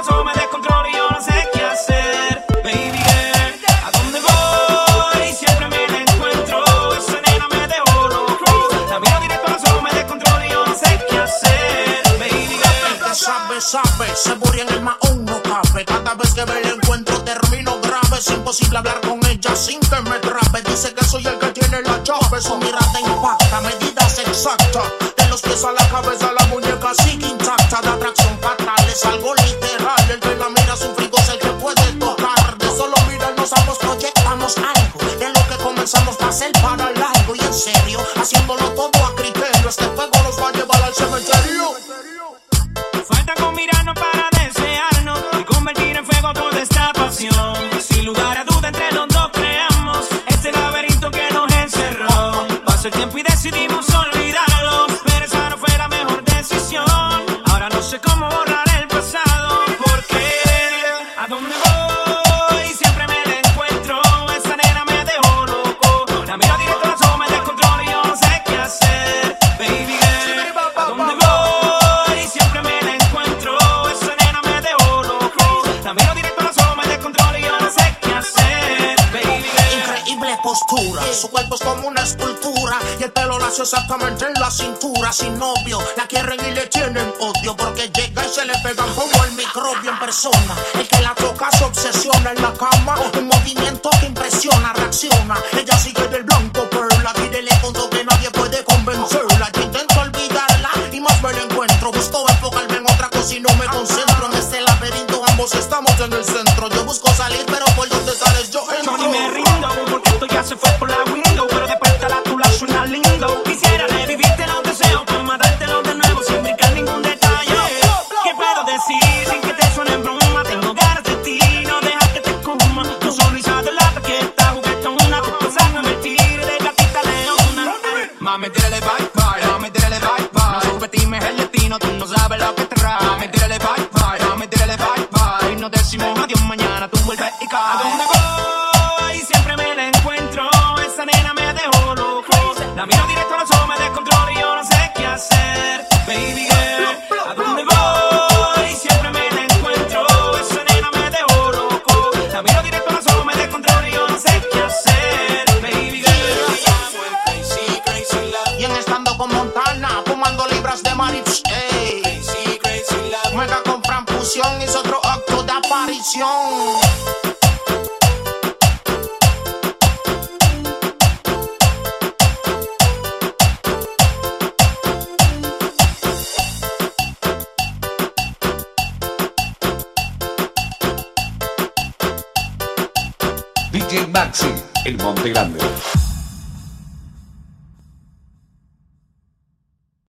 Me descontrolo y yo no sé qué hacer, baby idiqué, ¿a dónde voy? y Siempre me la encuentro. Esa nena me de oro. La vida directo me descontrolo y yo no sé qué hacer. Me idiga, sabe, sabe? Se murió en el más uno café. Cada vez que ve lo encuentro, te remino grave. Es imposible hablar con ella sin que me trabe. Dice que soy el que tiene la chop. Eso mira de impacto, la exactas. De los pies a la cabeza, la muñeca sigue intacta de atracción. Ser para largo. Y en serio, haciéndolo todo a criterio. Este fuego nos va a llevar al cementerio. Falta con mirarnos para desearnos y convertir en fuego toda esta pasión. Sin lugar a duda entre los dos creamos este laberinto que nos encerró. Pasó el tiempo y decidimos olvidarlo, pero esa no fue la mejor decisión. Ahora no sé cómo borrar su cuerpo es como una escultura y el pelo lacio exactamente en la cintura. Sin novio, la quieren y le tienen odio porque llega y se le pegan como el microbio en persona. El que la toca se obsesiona en la cama, un movimiento que impresiona, reacciona. En el centro. Yo busco salir, pero por donde sales yo entro. Yo ni me rindo, porque esto ya se fue por la window. Pero después de la tula suena lindo. Quisiera revivirte los deseos, para matártelo de nuevo sin brincar ningún detalle. ¿Qué puedo decir sin que te suene en broma? Tengo ganas de ti, no dejas que te coma. Tu sonrisa de la taqueta, juguetona. Te puedes a convertir de gatita leona. Mami, tírale bye bye, mami, tírale bye bye. No subestimes el destino, tú no sabes lo que te trae. Mami, tírale bye bye, mami, La miro directo a los ojos, me descontrolo y yo no sé qué hacer. Baby girl, ¿a dónde voy? Siempre me la encuentro. Esa nena me dejó loco. La miro directo a los ojos, me descontrolo y yo no sé qué hacer. Baby girl. Y en estando con Montana, fumando libras de marihuana. Ey. Mega compran fusión, hizo otro acto de aparición. DJ Maxi, el Monte Grande.